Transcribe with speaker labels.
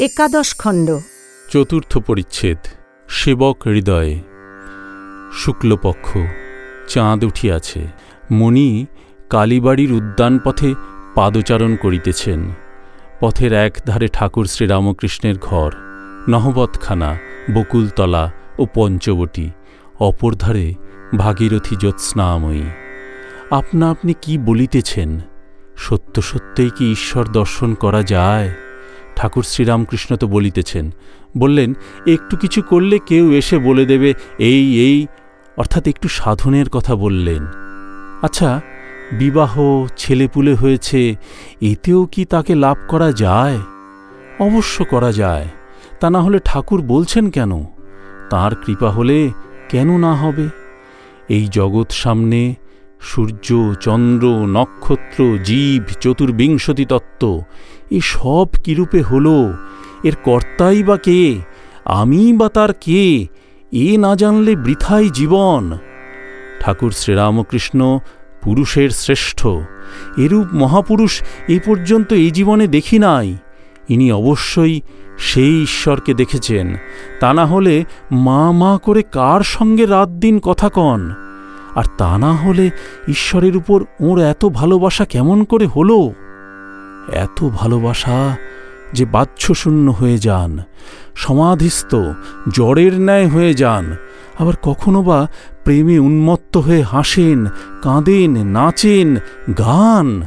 Speaker 1: একাদশ খণ্ড।
Speaker 2: চতুর্থ পরিচ্ছেদ, সেবক হৃদয়ে। শুক্লপক্ষ, চাঁদ উঠিয়াছে। মণি কালীবাড়ির উদ্যানপথে পাদচারণ করিতেছেন। পথের এক ধারে ঠাকুর শ্রীরামকৃষ্ণের ঘর, নহবতখানা, বকুলতলা ও পঞ্চবটী, অপর ধারে ভাগীরথী জ্যোৎস্নাময়ী। আপনা আপনি কি বলিতেছেন? সত্য সত্যই কি ঈশ্বর দর্শন করা যায়? ঠাকুর শ্রীরামকৃষ্ণ তো বলিতেছেন, বললেন, একটু কিছু করলে কেউ এসে বলে দেবে, এই এই। অর্থাৎ একটু সাধনের কথা বললেন। আচ্ছা বিবাহ ছেলেপুলে হয়েছে, এতেও কি তাকে লাভ করা যায়? অবশ্য করা যায়, তা না হলে ঠাকুর বলছেন কেন? তার কৃপা হলে কেন না হবে? এই জগৎ সামনে সূর্য, চন্দ্র, নক্ষত্র, জীব, চতুর্বিংশতি তত্ত্ব, এ সব কিরূপে হল? এর কর্তাই বা কে? আমি বা তার কে? এ না জানলে বৃথাই জীবন। ঠাকুর শ্রীরামকৃষ্ণ পুরুষের শ্রেষ্ঠ। এরূপ মহাপুরুষ এ পর্যন্ত এই জীবনে দেখি নাই। ইনি অবশ্যই সেই ঈশ্বরকে দেখেছেন। তা না হলে মা মা করে কার সঙ্গে রাত দিন কথা কন? আর তা না হলে ঈশ্বরের উপর ওর এত ভালোবাসা কেমন করে হলো? এত ভালোবাসা যে বাহ্যশূন্য হয়ে যান, সমাধিস্থ জড়ের ন্যায় হয়ে যান, আবার কখনো বা প্রেমে উন্মত্ত হয়ে হাসেন, কাঁদেন, নাচেন, গান।